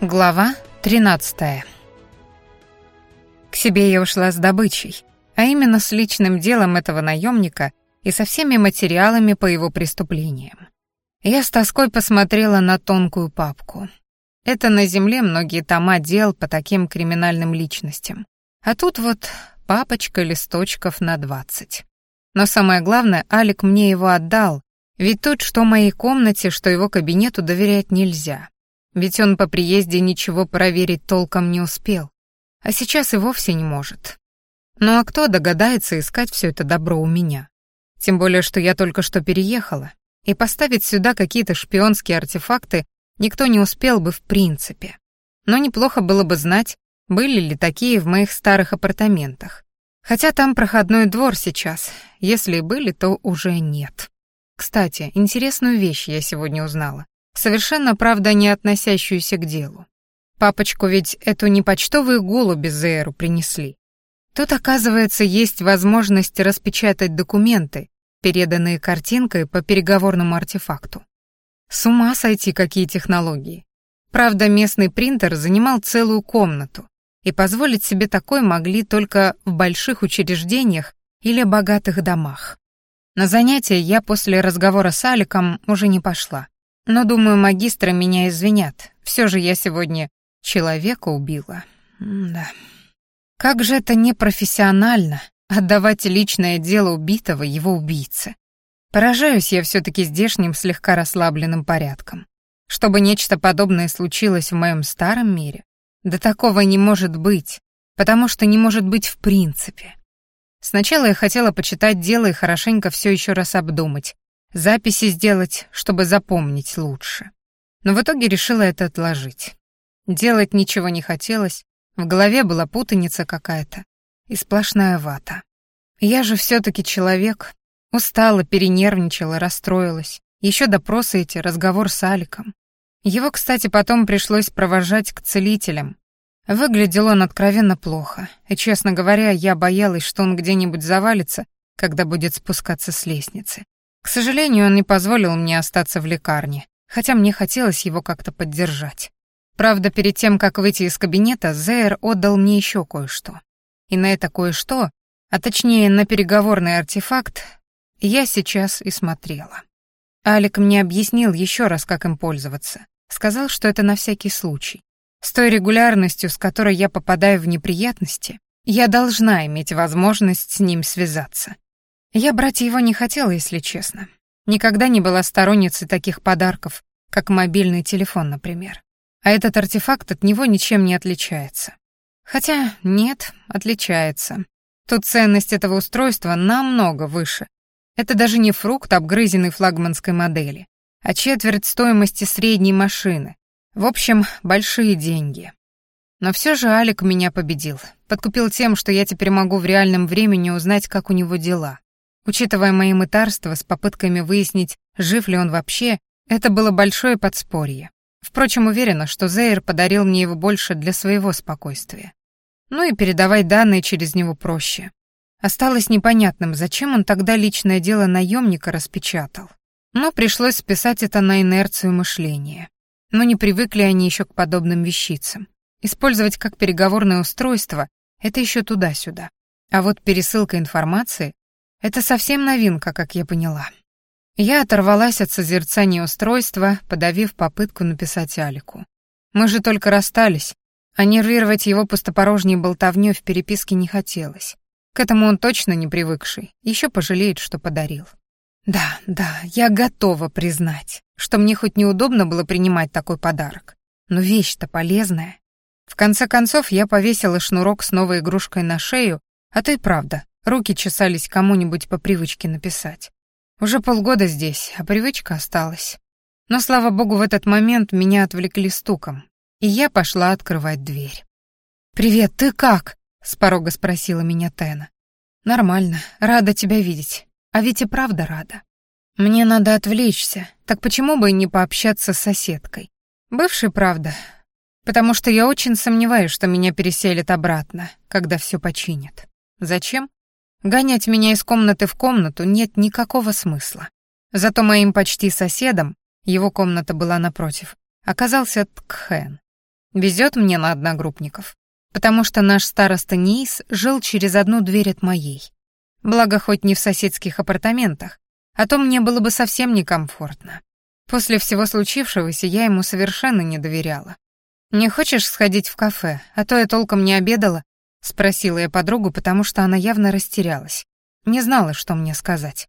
Глава 13. К себе я ушла с добычей, а именно с личным делом этого наемника и со всеми материалами по его преступлениям. Я с тоской посмотрела на тонкую папку. Это на земле многие тома дел по таким криминальным личностям. А тут вот папочка листочков на двадцать. Но самое главное, Алик мне его отдал, ведь тут что моей комнате, что его кабинету доверять нельзя. Ведь он по приезде ничего проверить толком не успел, а сейчас и вовсе не может. Ну а кто догадается искать все это добро у меня? Тем более, что я только что переехала, и поставить сюда какие-то шпионские артефакты никто не успел бы в принципе. Но неплохо было бы знать, были ли такие в моих старых апартаментах. Хотя там проходной двор сейчас, если и были, то уже нет. Кстати, интересную вещь я сегодня узнала совершенно, правда, не относящуюся к делу. Папочку ведь эту не почтовые голуби Зейру принесли. Тут, оказывается, есть возможность распечатать документы, переданные картинкой по переговорному артефакту. С ума сойти, какие технологии. Правда, местный принтер занимал целую комнату, и позволить себе такой могли только в больших учреждениях или богатых домах. На занятия я после разговора с Аликом уже не пошла. Но, думаю, магистры меня извинят. Все же я сегодня человека убила. М да. Как же это непрофессионально отдавать личное дело убитого его убийце. Поражаюсь я все-таки здешним слегка расслабленным порядком. Чтобы нечто подобное случилось в моем старом мире, да такого не может быть, потому что не может быть в принципе. Сначала я хотела почитать дело и хорошенько все еще раз обдумать, записи сделать, чтобы запомнить лучше. Но в итоге решила это отложить. Делать ничего не хотелось, в голове была путаница какая-то и сплошная вата. Я же все-таки человек, устала, перенервничала, расстроилась. Еще допросы эти, разговор с Аликом. Его, кстати, потом пришлось провожать к целителям. Выглядел он откровенно плохо, и, честно говоря, я боялась, что он где-нибудь завалится, когда будет спускаться с лестницы. К сожалению, он не позволил мне остаться в лекарне, хотя мне хотелось его как-то поддержать. Правда, перед тем, как выйти из кабинета, Зейр отдал мне еще кое-что. И на это кое-что, а точнее на переговорный артефакт, я сейчас и смотрела. Алик мне объяснил еще раз, как им пользоваться. Сказал, что это на всякий случай. С той регулярностью, с которой я попадаю в неприятности, я должна иметь возможность с ним связаться. Я брать его не хотела, если честно. Никогда не была сторонницей таких подарков, как мобильный телефон, например. А этот артефакт от него ничем не отличается. Хотя нет, отличается. Тут ценность этого устройства намного выше. Это даже не фрукт, обгрызенный флагманской модели, а четверть стоимости средней машины. В общем, большие деньги. Но все же Алик меня победил. Подкупил тем, что я теперь могу в реальном времени узнать, как у него дела. Учитывая мои мытарства с попытками выяснить, жив ли он вообще, это было большое подспорье. Впрочем, уверена, что Зейр подарил мне его больше для своего спокойствия. Ну и передавать данные через него проще. Осталось непонятным, зачем он тогда личное дело наемника распечатал. Но пришлось списать это на инерцию мышления. Но не привыкли они еще к подобным вещицам. Использовать как переговорное устройство — это еще туда-сюда. А вот пересылка информации это совсем новинка, как я поняла. Я оторвалась от созерцания устройства, подавив попытку написать Алику. Мы же только расстались, а нервировать его пустопорожней болтовнёй в переписке не хотелось. К этому он точно не привыкший, еще пожалеет, что подарил. Да, да, я готова признать, что мне хоть неудобно было принимать такой подарок, но вещь-то полезная. В конце концов, я повесила шнурок с новой игрушкой на шею, а то и правда, Руки чесались кому-нибудь по привычке написать. Уже полгода здесь, а привычка осталась. Но, слава богу, в этот момент меня отвлекли стуком, и я пошла открывать дверь. «Привет, ты как?» — с порога спросила меня Тена. «Нормально, рада тебя видеть. А ведь и правда рада. Мне надо отвлечься, так почему бы и не пообщаться с соседкой? Бывшей, правда, потому что я очень сомневаюсь, что меня переселят обратно, когда все починят. Зачем? Гонять меня из комнаты в комнату нет никакого смысла. Зато моим почти соседом, его комната была напротив, оказался Ткхэн. Везет мне на одногруппников, потому что наш староста Нейс жил через одну дверь от моей. Благо, хоть не в соседских апартаментах, а то мне было бы совсем некомфортно. После всего случившегося я ему совершенно не доверяла. «Не хочешь сходить в кафе, а то я толком не обедала?» — спросила я подругу, потому что она явно растерялась. Не знала, что мне сказать.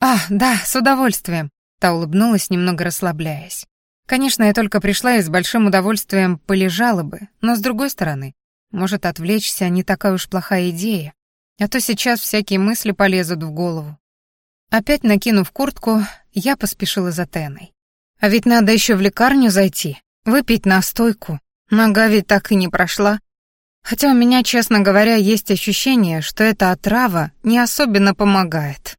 «А, да, с удовольствием», — та улыбнулась, немного расслабляясь. Конечно, я только пришла и с большим удовольствием полежала бы, но с другой стороны, может, отвлечься не такая уж плохая идея, а то сейчас всякие мысли полезут в голову. Опять накинув куртку, я поспешила за Теной. А ведь надо еще в лекарню зайти, выпить настойку. Нога ведь так и не прошла. Хотя у меня, честно говоря, есть ощущение, что эта отрава не особенно помогает.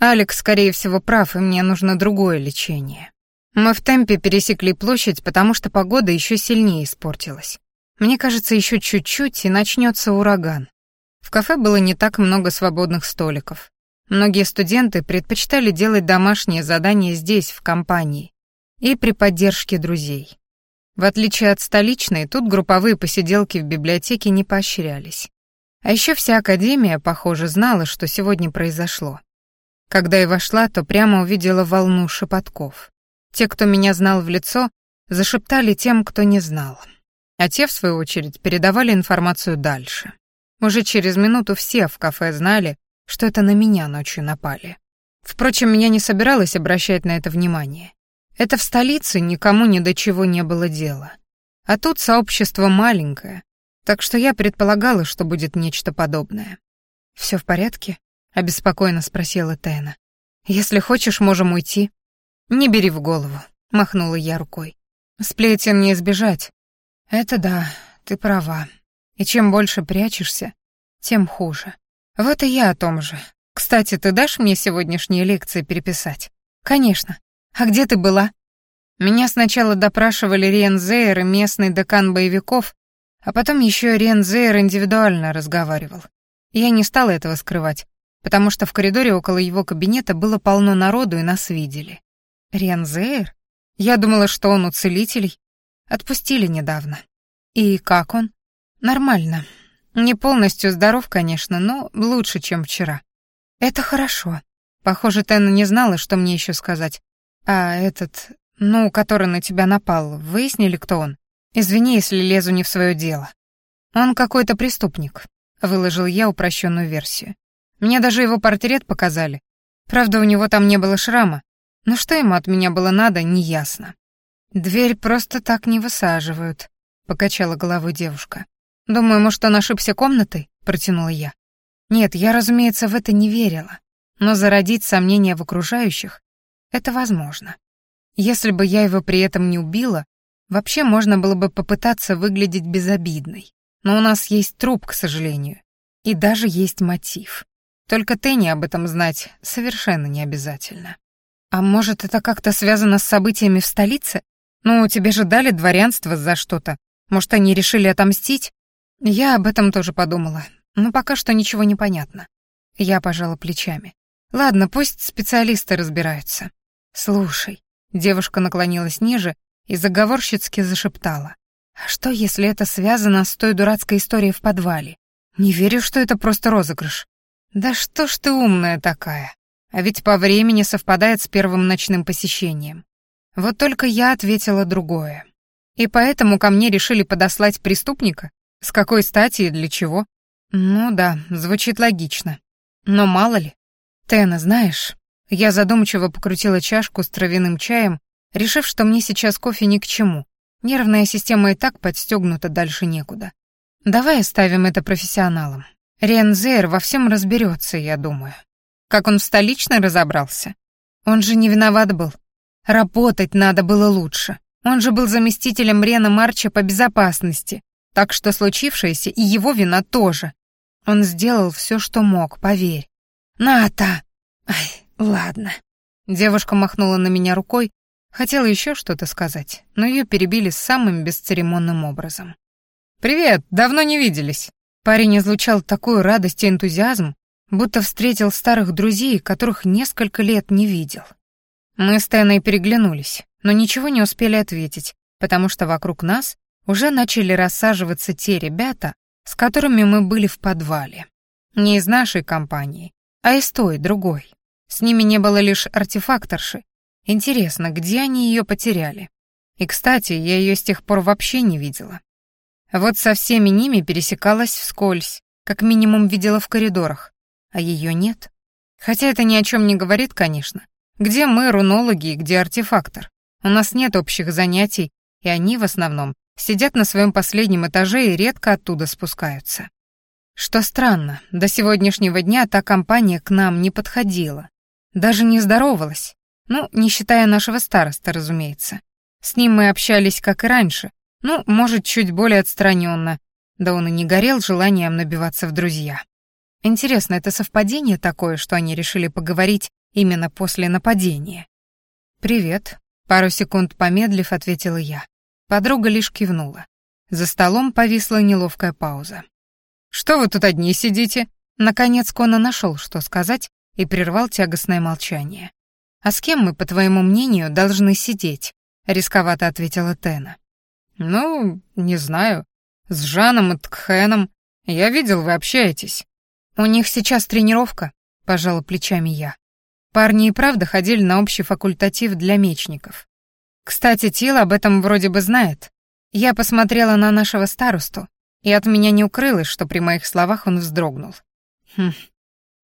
Алекс, скорее всего, прав, и мне нужно другое лечение. Мы в темпе пересекли площадь, потому что погода еще сильнее испортилась. Мне кажется, еще чуть-чуть, и начнется ураган. В кафе было не так много свободных столиков. Многие студенты предпочитали делать домашние задания здесь, в компании, и при поддержке друзей. В отличие от столичной, тут групповые посиделки в библиотеке не поощрялись. А еще вся академия, похоже, знала, что сегодня произошло. Когда я вошла, то прямо увидела волну шепотков. Те, кто меня знал в лицо, зашептали тем, кто не знал. А те, в свою очередь, передавали информацию дальше. Уже через минуту все в кафе знали, что это на меня ночью напали. Впрочем, я не собиралась обращать на это внимание. Это в столице никому ни до чего не было дела. А тут сообщество маленькое, так что я предполагала, что будет нечто подобное. «Все в порядке?» — обеспокоенно спросила Тена. «Если хочешь, можем уйти». «Не бери в голову», — махнула я рукой. «Сплетен не избежать». «Это да, ты права. И чем больше прячешься, тем хуже. Вот и я о том же. Кстати, ты дашь мне сегодняшние лекции переписать?» «Конечно. «А где ты была?» Меня сначала допрашивали Риен Зейр и местный декан боевиков, а потом еще Риен Зейр индивидуально разговаривал. Я не стала этого скрывать, потому что в коридоре около его кабинета было полно народу и нас видели. Риен Зейр? Я думала, что он у целителей. Отпустили недавно. И как он? Нормально. Не полностью здоров, конечно, но лучше, чем вчера. Это хорошо. Похоже, Тена не знала, что мне еще сказать, «А этот, ну, который на тебя напал, выяснили, кто он? Извини, если лезу не в свое дело. Он какой-то преступник», — выложил я упрощенную версию. «Мне даже его портрет показали. Правда, у него там не было шрама, но что ему от меня было надо, неясно». «Дверь просто так не высаживают», — покачала головой девушка. «Думаю, может, он ошибся комнатой?» — протянула я. Нет, я, разумеется, в это не верила, но зародить сомнения в окружающих это возможно. Если бы я его при этом не убила, вообще можно было бы попытаться выглядеть безобидной. Но у нас есть труп, к сожалению. И даже есть мотив. Только Тенни об этом знать совершенно не обязательно. А может, это как-то связано с событиями в столице? Ну, тебе же дали дворянство за что-то. Может, они решили отомстить? Я об этом тоже подумала. Но пока что ничего не понятно. Я пожала плечами. Ладно, пусть специалисты разбираются. «Слушай», — девушка наклонилась ниже и заговорщицки зашептала. «А что, если это связано с той дурацкой историей в подвале? Не верю, что это просто розыгрыш». «Да что ж ты умная такая? А ведь по времени совпадает с первым ночным посещением». Вот только я ответила другое. И поэтому ко мне решили подослать преступника? С какой стати и для чего? Ну да, звучит логично. Но мало ли. Тена, знаешь, я задумчиво покрутила чашку с травяным чаем, решив, что мне сейчас кофе ни к чему. Нервная система и так подстегнута дальше некуда. Давай оставим это профессионалам. Рензер во всем разберется, я думаю. Как он в столичной разобрался? Он же не виноват был. Работать надо было лучше. Он же был заместителем Рена Марча по безопасности, так что случившееся и его вина тоже. Он сделал все, что мог, поверь. Ната! Ай, «Ладно». Девушка махнула на меня рукой, хотела еще что-то сказать, но ее перебили самым бесцеремонным образом. «Привет, давно не виделись». Парень излучал такую радость и энтузиазм, будто встретил старых друзей, которых несколько лет не видел. Мы с Теной переглянулись, но ничего не успели ответить, потому что вокруг нас уже начали рассаживаться те ребята, с которыми мы были в подвале. Не из нашей компании, а из той, другой. С ними не было лишь артефакторши. Интересно, где они ее потеряли? И, кстати, я ее с тех пор вообще не видела. Вот со всеми ними пересекалась вскользь, как минимум видела в коридорах, а ее нет. Хотя это ни о чем не говорит, конечно. Где мы, рунологи, и где артефактор? У нас нет общих занятий, и они в основном сидят на своем последнем этаже и редко оттуда спускаются. Что странно, до сегодняшнего дня та компания к нам не подходила, даже не здоровалась, ну, не считая нашего староста, разумеется. С ним мы общались, как и раньше, ну, может, чуть более отстраненно, да он и не горел желанием набиваться в друзья. Интересно, это совпадение такое, что они решили поговорить именно после нападения? «Привет», — пару секунд помедлив, ответила я. Подруга лишь кивнула. За столом повисла неловкая пауза. «Что вы тут одни сидите?» Наконец Кона нашел, что сказать, и прервал тягостное молчание. «А с кем мы, по твоему мнению, должны сидеть?» — рисковато ответила Тена. «Ну, не знаю. С Жаном и Ткхеном. Я видел, вы общаетесь». «У них сейчас тренировка», — пожала плечами я. Парни и правда ходили на общий факультатив для мечников. Кстати, Тил об этом вроде бы знает. Я посмотрела на нашего старосту, и от меня не укрылось, что при моих словах он вздрогнул. Хм,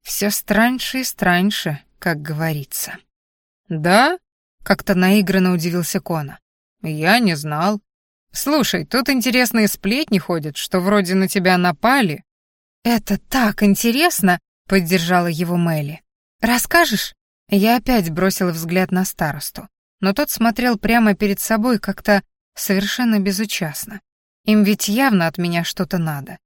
все страньше и страньше, как говорится. «Да?» — как-то наигранно удивился Кона. «Я не знал. Слушай, тут интересные сплетни ходят, что вроде на тебя напали». «Это так интересно!» — поддержала его Мелли. «Расскажешь?» Я опять бросила взгляд на старосту, но тот смотрел прямо перед собой как-то совершенно безучастно. Им ведь явно от меня что-то надо.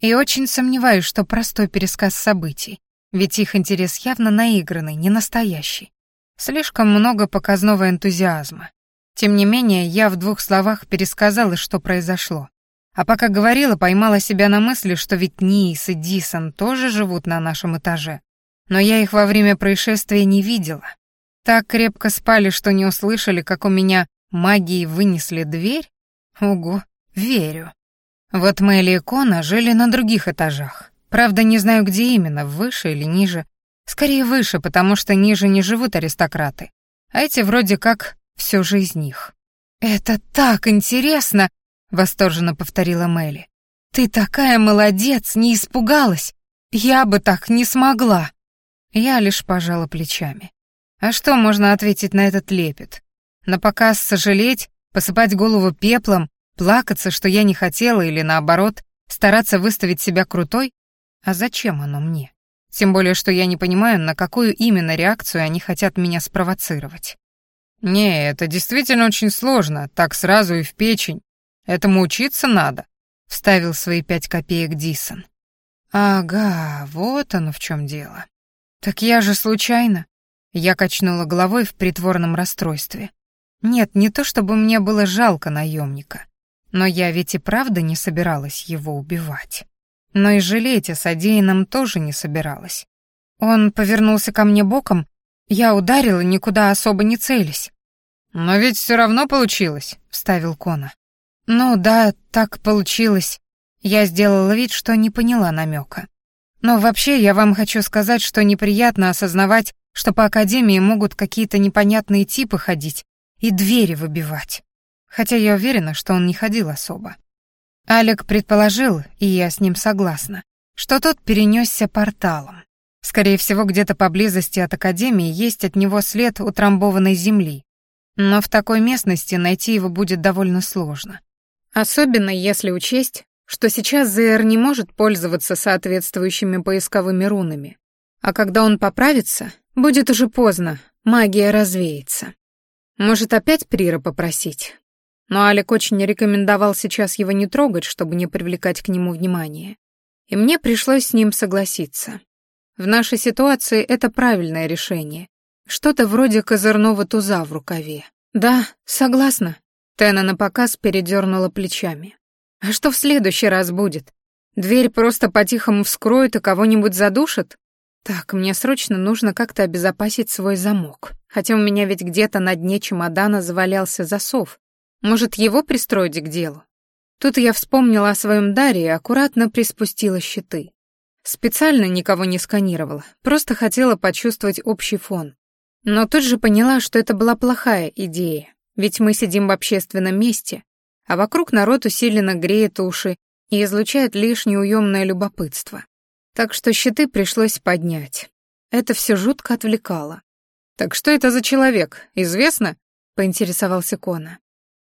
И очень сомневаюсь, что простой пересказ событий, ведь их интерес явно наигранный, не настоящий. Слишком много показного энтузиазма. Тем не менее, я в двух словах пересказала, что произошло. А пока говорила, поймала себя на мысли, что ведь Ниис и Дисон тоже живут на нашем этаже. Но я их во время происшествия не видела. Так крепко спали, что не услышали, как у меня магией вынесли дверь? Ого, Верю. Вот Мэлли и Кона жили на других этажах. Правда, не знаю, где именно, выше или ниже. Скорее выше, потому что ниже не живут аристократы. А эти вроде как все же из них. «Это так интересно!» — восторженно повторила Мэлли. «Ты такая молодец, не испугалась! Я бы так не смогла!» Я лишь пожала плечами. А что можно ответить на этот лепет? На показ сожалеть, посыпать голову пеплом Плакаться, что я не хотела, или наоборот, стараться выставить себя крутой? А зачем оно мне? Тем более, что я не понимаю, на какую именно реакцию они хотят меня спровоцировать. «Не, это действительно очень сложно, так сразу и в печень. Этому учиться надо», — вставил свои пять копеек Дисон. «Ага, вот оно в чем дело. Так я же случайно...» Я качнула головой в притворном расстройстве. Нет, не то чтобы мне было жалко наемника. Но я ведь и правда не собиралась его убивать. Но и жалеть о содеянном тоже не собиралась. Он повернулся ко мне боком, я ударила, никуда особо не целясь. «Но ведь все равно получилось», — вставил Кона. «Ну да, так получилось». Я сделала вид, что не поняла намека. Но вообще я вам хочу сказать, что неприятно осознавать, что по Академии могут какие-то непонятные типы ходить и двери выбивать хотя я уверена, что он не ходил особо. Алек предположил, и я с ним согласна, что тот перенесся порталом. Скорее всего, где-то поблизости от Академии есть от него след утрамбованной земли, но в такой местности найти его будет довольно сложно. Особенно если учесть, что сейчас ЗР не может пользоваться соответствующими поисковыми рунами. А когда он поправится, будет уже поздно, магия развеется. Может, опять Прира попросить? Но Алик очень рекомендовал сейчас его не трогать, чтобы не привлекать к нему внимания. И мне пришлось с ним согласиться. В нашей ситуации это правильное решение. Что-то вроде козырного туза в рукаве. Да, согласна. Тена напоказ передернула плечами. А что в следующий раз будет? Дверь просто по-тихому вскроет и кого-нибудь задушит? Так, мне срочно нужно как-то обезопасить свой замок. Хотя у меня ведь где-то на дне чемодана завалялся засов, может, его пристроить к делу? Тут я вспомнила о своем даре и аккуратно приспустила щиты. Специально никого не сканировала, просто хотела почувствовать общий фон. Но тут же поняла, что это была плохая идея, ведь мы сидим в общественном месте, а вокруг народ усиленно греет уши и излучает лишнее уемное любопытство. Так что щиты пришлось поднять. Это все жутко отвлекало. «Так что это за человек, известно?» — поинтересовался Кона.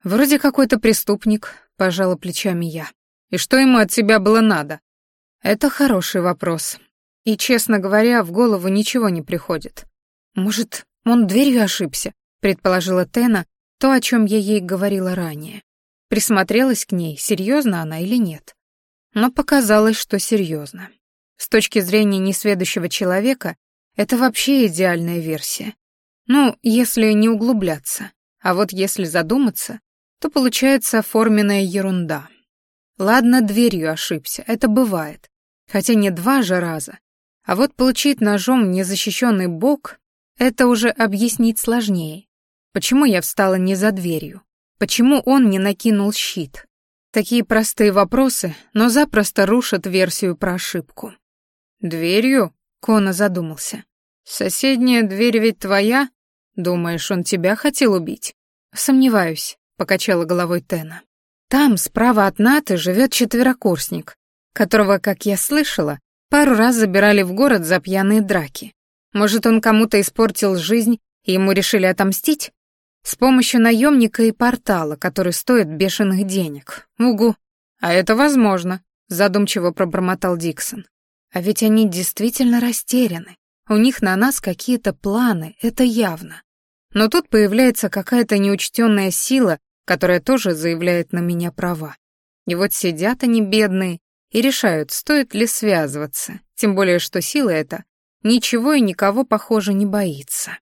«Вроде какой-то преступник», — пожала плечами я. «И что ему от тебя было надо?» «Это хороший вопрос. И, честно говоря, в голову ничего не приходит. Может, он дверью ошибся?» — предположила Тена, то, о чем я ей говорила ранее. Присмотрелась к ней, серьезно она или нет. Но показалось, что серьезно. С точки зрения несведущего человека, это вообще идеальная версия. Ну, если не углубляться. А вот если задуматься, то получается оформленная ерунда. Ладно, дверью ошибся, это бывает. Хотя не два же раза. А вот получить ножом незащищенный бок — это уже объяснить сложнее. Почему я встала не за дверью? Почему он не накинул щит? Такие простые вопросы, но запросто рушат версию про ошибку. «Дверью?» — Кона задумался. «Соседняя дверь ведь твоя? Думаешь, он тебя хотел убить?» «Сомневаюсь», — покачала головой Тена. «Там, справа от Наты, живет четверокурсник, которого, как я слышала, пару раз забирали в город за пьяные драки. Может, он кому-то испортил жизнь, и ему решили отомстить? С помощью наемника и портала, который стоит бешеных денег. Угу. А это возможно, задумчиво пробормотал Диксон. А ведь они действительно растеряны. У них на нас какие-то планы, это явно. Но тут появляется какая-то неучтенная сила, которая тоже заявляет на меня права. И вот сидят они бедные и решают, стоит ли связываться, тем более что сила эта ничего и никого, похоже, не боится.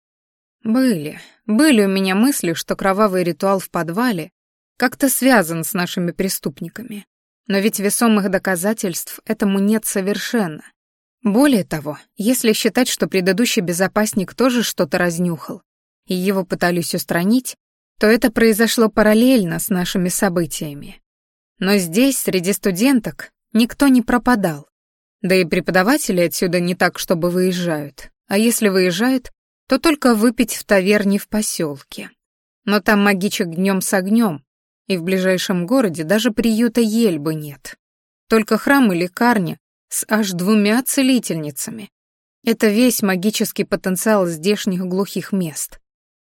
Были, были у меня мысли, что кровавый ритуал в подвале как-то связан с нашими преступниками. Но ведь весомых доказательств этому нет совершенно. Более того, если считать, что предыдущий безопасник тоже что-то разнюхал, и его пытались устранить, то это произошло параллельно с нашими событиями. Но здесь, среди студенток, никто не пропадал. Да и преподаватели отсюда не так, чтобы выезжают. А если выезжают, то только выпить в таверне в поселке. Но там магичек днем с огнем, и в ближайшем городе даже приюта Ельбы нет. Только храм и лекарня с аж двумя целительницами. Это весь магический потенциал здешних глухих мест.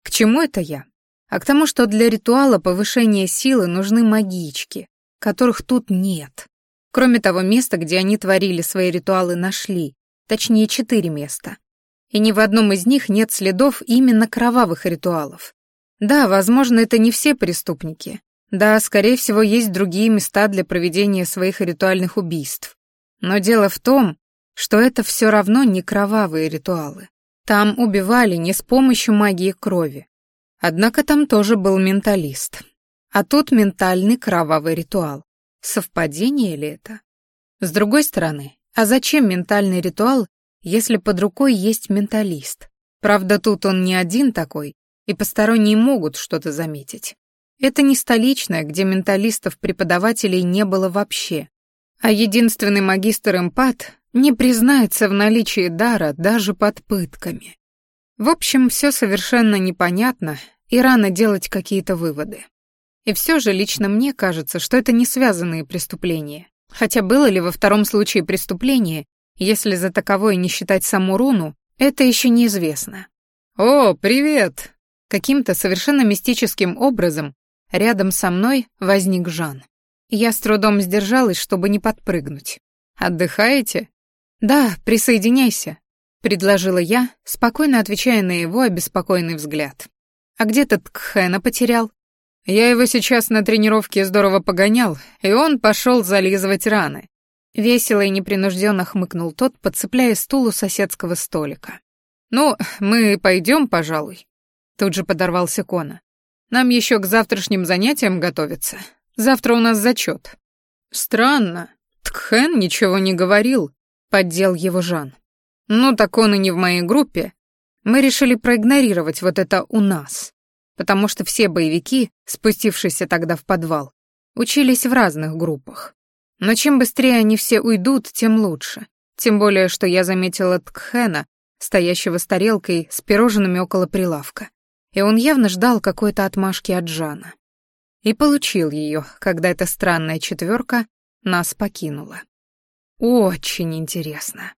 К чему это я? А к тому, что для ритуала повышения силы нужны магички, которых тут нет. Кроме того места, где они творили свои ритуалы, нашли, точнее четыре места. И ни в одном из них нет следов именно кровавых ритуалов. Да, возможно, это не все преступники, да, скорее всего, есть другие места для проведения своих ритуальных убийств. Но дело в том, что это все равно не кровавые ритуалы. Там убивали не с помощью магии крови. Однако там тоже был менталист. А тут ментальный кровавый ритуал. Совпадение ли это? С другой стороны, а зачем ментальный ритуал, если под рукой есть менталист? Правда, тут он не один такой, и посторонние могут что-то заметить. Это не столичная, где менталистов-преподавателей не было вообще. А единственный магистр-эмпат не признается в наличии дара даже под пытками. В общем, все совершенно непонятно, и рано делать какие-то выводы. И все же лично мне кажется, что это не связанные преступления. Хотя было ли во втором случае преступление, если за таковое не считать саму руну, это еще неизвестно. «О, привет!» Каким-то совершенно мистическим образом Рядом со мной возник Жан. Я с трудом сдержалась, чтобы не подпрыгнуть. «Отдыхаете?» «Да, присоединяйся», — предложила я, спокойно отвечая на его обеспокоенный взгляд. «А где ты Ткхэна потерял?» «Я его сейчас на тренировке здорово погонял, и он пошел зализывать раны». Весело и непринужденно хмыкнул тот, подцепляя стул у соседского столика. «Ну, мы пойдем, пожалуй». Тут же подорвался Кона. Нам еще к завтрашним занятиям готовиться. Завтра у нас зачет. Странно. Ткхэн ничего не говорил, поддел его Жан. Ну, так он и не в моей группе. Мы решили проигнорировать вот это «у нас», потому что все боевики, спустившиеся тогда в подвал, учились в разных группах. Но чем быстрее они все уйдут, тем лучше. Тем более, что я заметила Ткхена, стоящего с тарелкой с пирожными около прилавка. И он явно ждал какой-то отмашки от Жана. И получил ее, когда эта странная четверка нас покинула. Очень интересно.